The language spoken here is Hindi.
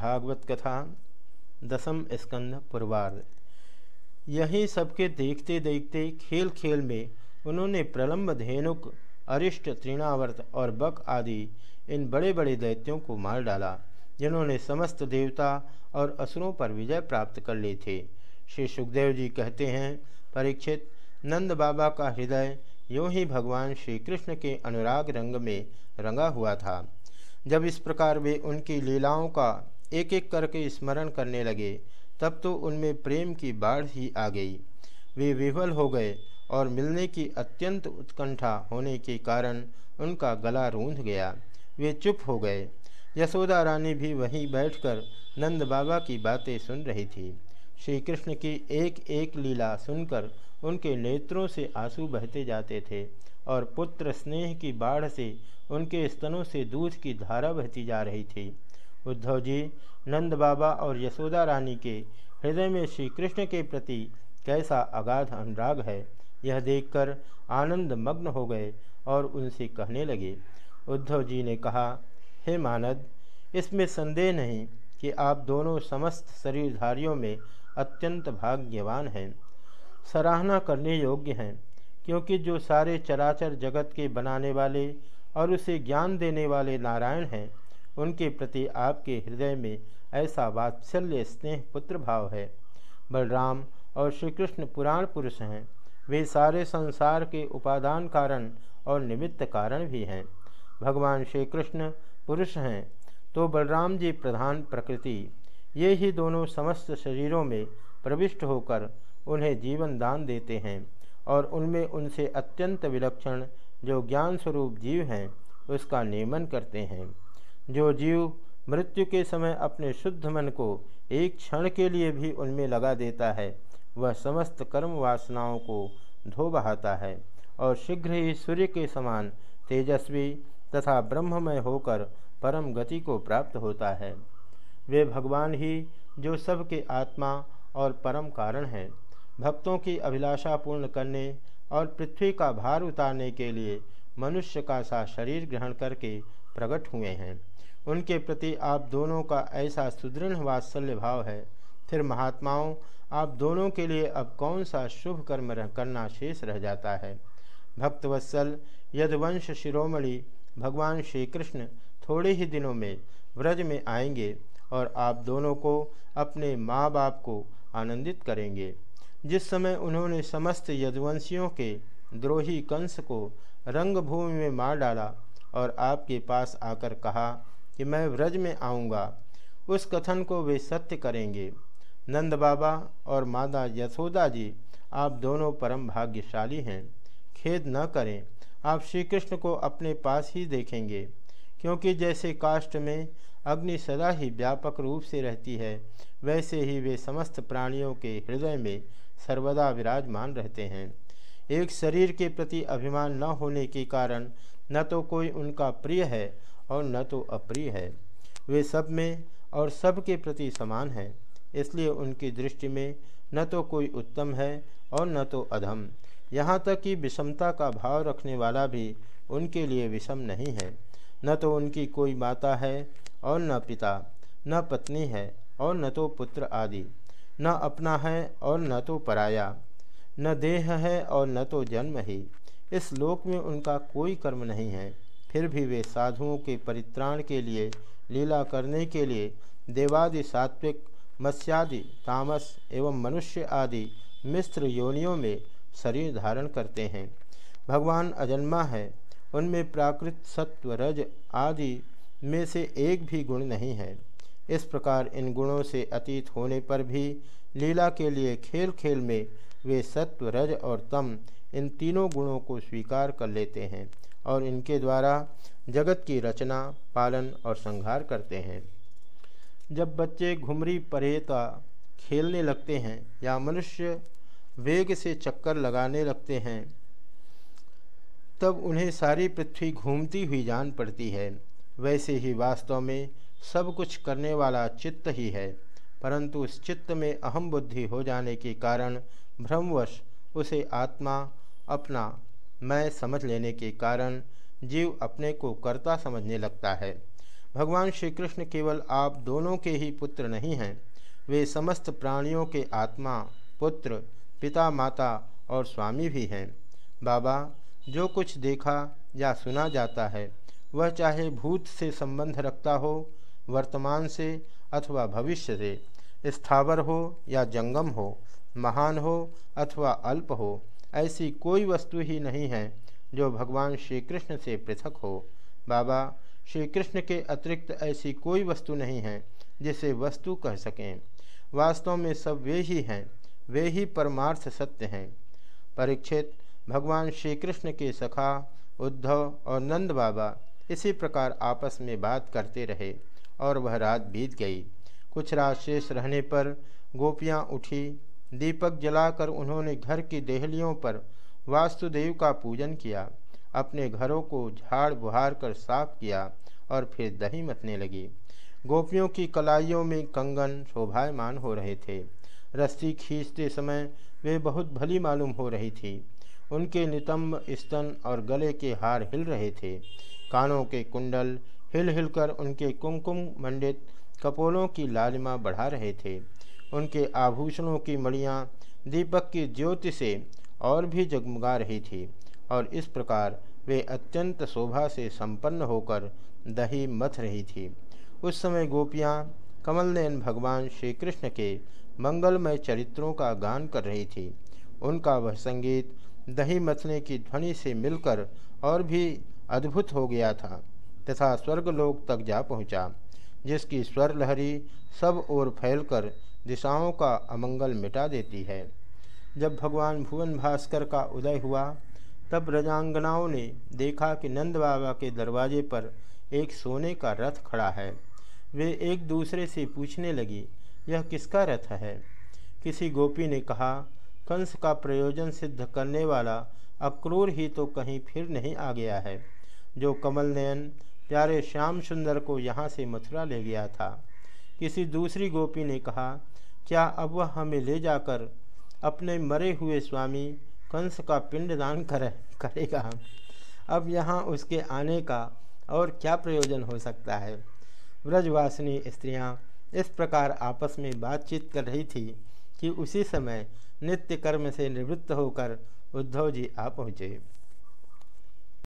भागवत कथा, दसम स्कंद पुरवार यही सबके देखते देखते खेल खेल में उन्होंने प्रलम्ब धेनुक, अरिष्ट, तृणावर्त और बक आदि इन बड़े बड़े दैत्यों को मार डाला, जिन्होंने समस्त देवता और असुरों पर विजय प्राप्त कर ली थी। श्री सुखदेव जी कहते हैं, परीक्षित, नंद बाबा का हृदय यूँ ही भगवान श्री कृष्ण के अनुराग रंग में रंगा हुआ था। जब इस प्रकार वे उनकी लीलाओं का एक एक करके स्मरण करने लगे, तब तो उनमें प्रेम की बाढ़ ही आ गई। वे विफल हो गए और मिलने की अत्यंत उत्कंठा होने के कारण उनका गला रूंध गया। वे चुप हो गए। यशोदा रानी भी वहीं बैठकर नंद बाबा की बातें सुन रही थी। श्री कृष्ण की एक एक लीला सुनकर उनके नेत्रों से आँसू बहते जाते थे और पुत्र स्नेह की बाढ़ से उनके स्तनों से दूध की धारा बहती जा रही थी। उद्धव जी, नंद बाबा और यशोदा रानी के हृदय में श्री कृष्ण के प्रति कैसा अगाध अनुराग है, यह देखकर आनंद मग्न हो गए और उनसे कहने लगे, उद्धव जी ने कहा, हे मानद, इसमें संदेह नहीं कि आप दोनों समस्त शरीरधारियों में अत्यंत भाग्यवान हैं। सराहना करने योग्य हैं, क्योंकि जो सारे चराचर जगत के बनाने वाले और उसे ज्ञान देने वाले नारायण हैं उनके प्रति आपके हृदय में ऐसा वात्सल्य स्नेह पुत्र भाव है। बलराम और श्री कृष्ण पुराण पुरुष हैं। वे सारे संसार के उपादान कारण और निमित्त कारण भी हैं। भगवान श्री कृष्ण पुरुष हैं तो बलराम जी प्रधान प्रकृति। ये ही दोनों समस्त शरीरों में प्रविष्ट होकर उन्हें जीवन दान देते हैं और उनमें उनसे अत्यंत विलक्षण जो ज्ञान स्वरूप जीव हैं, उसका नियमन करते हैं। जो जीव मृत्यु के समय अपने शुद्ध मन को एक क्षण के लिए भी उनमें लगा देता है, वह समस्त कर्म वासनाओं को धो बहाता है और शीघ्र ही सूर्य के समान तेजस्वी तथा ब्रह्ममय होकर परम गति को प्राप्त होता है। वे भगवान ही जो सबके आत्मा और परम कारण हैं। भक्तों की अभिलाषा पूर्ण करने और पृथ्वी का भार उतारने के लिए मनुष्य का सा शरीर ग्रहण करके प्रकट हुए हैं। उनके प्रति आप दोनों का ऐसा सुदृढ़ वात्सल्य भाव है। फिर महात्माओं, आप दोनों के लिए अब कौन सा शुभ कर्म रह, करना शेष रह जाता है? भक्तवत्सल, यदवंश शिरोमणि, भगवान श्री कृष्ण थोड़े ही दिनों में व्रज में आएँगे और आप दोनों को अपने माँ बाप को आनंदित करेंगे। जिस समय उन्होंने समस्त यदुवंशियों के द्रोही कंस को रंगभूमि में मार डाला और आपके पास आकर कहा कि मैं व्रज में आऊँगा, उस कथन को वे सत्य करेंगे। नंद बाबा और मादा यशोदा जी, आप दोनों परम भाग्यशाली हैं। खेद न करें, आप श्री कृष्ण को अपने पास ही देखेंगे, क्योंकि जैसे काष्ट में अग्नि सदा ही व्यापक रूप से रहती है, वैसे ही वे समस्त प्राणियों के हृदय में सर्वदा विराजमान रहते हैं। एक शरीर के प्रति अभिमान न होने के कारण न तो कोई उनका प्रिय है और न तो अप्रिय है। वे सब में और सब के प्रति समान है, इसलिए उनकी दृष्टि में न तो कोई उत्तम है और न तो अधम। यहाँ तक कि विषमता का भाव रखने वाला भी उनके लिए विषम नहीं है। न तो उनकी कोई माता है और न पिता, न पत्नी है और न तो पुत्र आदि, न अपना है और न तो पराया। न देह है और न तो जन्म ही। इस लोक में उनका कोई कर्म नहीं है। फिर भी वे साधुओं के परित्राण के लिए, लीला करने के लिए, देवादि, सात्विक, मत्स्यादि, तामस एवं मनुष्य आदि मिश्र योनियों में शरीर धारण करते हैं। भगवान अजन्मा है। उनमें प्राकृत सत्व, रज आदि में से एक भी गुण नहीं है। इस प्रकार इन गुणों से अतीत होने पर भी लीला के लिए खेल खेल में वे सत्व, रज और तम इन तीनों गुणों को स्वीकार कर लेते हैं और इनके द्वारा जगत की रचना, पालन और संहार करते हैं। जब बच्चे घुमरी परेता खेलने लगते हैं या मनुष्य वेग से चक्कर लगाने लगते हैं, तब उन्हें सारी पृथ्वी घूमती हुई जान पड़ती है। वैसे ही वास्तव में सब कुछ करने वाला चित्त ही है। परंतु उस चित्त में अहम बुद्धि हो जाने के कारण भ्रमवश उसे आत्मा, अपना, मैं समझ लेने के कारण जीव अपने को कर्ता समझने लगता है। भगवान श्री कृष्ण केवल आप दोनों के ही पुत्र नहीं हैं। वे समस्त प्राणियों के आत्मा, पुत्र, पिता, माता और स्वामी भी हैं। बाबा, जो कुछ देखा या सुना जाता है, वह चाहे भूत से संबंध रखता हो, वर्तमान से अथवा भविष्य से स्थावर हो या जंगम हो, महान हो अथवा अल्प हो, ऐसी कोई वस्तु ही नहीं है जो भगवान श्री कृष्ण से पृथक हो। बाबा श्री कृष्ण के अतिरिक्त ऐसी कोई वस्तु नहीं है जिसे वस्तु कह सकें। वास्तव में सब वे ही हैं, वे ही परमार्थ सत्य हैं। परीक्षित, भगवान श्री कृष्ण के सखा, उद्धव और नंद बाबा इसी प्रकार आपस में बात करते रहे। और वह रात बीत गई। कुछ रात शेष रहने पर गोपियाँ उठी। दीपक जलाकर उन्होंने घर की देहलियों पर वास्तुदेव का पूजन किया। अपने घरों को झाड़ बुहार कर साफ़ किया और फिर दही मतने लगी। गोपियों की कलाइयों में कंगन शोभायमान हो रहे थे। रस्सी खींचते समय वे बहुत भली मालूम हो रही थी। उनके नितंब, स्तन और गले के हार हिल रहे थे। कानों के कुंडल हिल हिलकर उनके कुमकुम मंडित कपोलों की लालिमा बढ़ा रहे थे। उनके आभूषणों की मड़ियाँ दीपक की ज्योति से और भी जगमगा रही थी और इस प्रकार वे अत्यंत शोभा से संपन्न होकर दही मथ रही थी। उस समय गोपियाँ कमलनयन भगवान श्री कृष्ण के मंगलमय चरित्रों का गान कर रही थी। उनका वह संगीत दही मथने की ध्वनि से मिलकर और भी अद्भुत हो गया था। तथा स्वर्गलोक तक जा पहुँचा, जिसकी स्वर लहरी सब ओर फैलकर दिशाओं का अमंगल मिटा देती है। जब भगवान भुवन भास्कर का उदय हुआ, तब रजांगनाओं ने देखा कि नंद बाबा के दरवाजे पर एक सोने का रथ खड़ा है। वे एक दूसरे से पूछने लगी, यह किसका रथ है? किसी गोपी ने कहा, कंस का प्रयोजन सिद्ध करने वाला अक्रूर ही तो कहीं फिर नहीं आ गया है। जो कमल नयन प्यारे श्याम सुंदर को यहाँ से मथुरा ले गया था। किसी दूसरी गोपी ने कहा, क्या अब वह हमें ले जाकर अपने मरे हुए स्वामी कंस का पिंडदान कर, करेगा? अब यहाँ उसके आने का और क्या प्रयोजन हो सकता है? व्रजवासिनी स्त्रियाँ इस प्रकार आपस में बातचीत कर रही थी कि उसी समय नित्य कर्म से निवृत्त होकर उद्धव जी आ पहुँचे।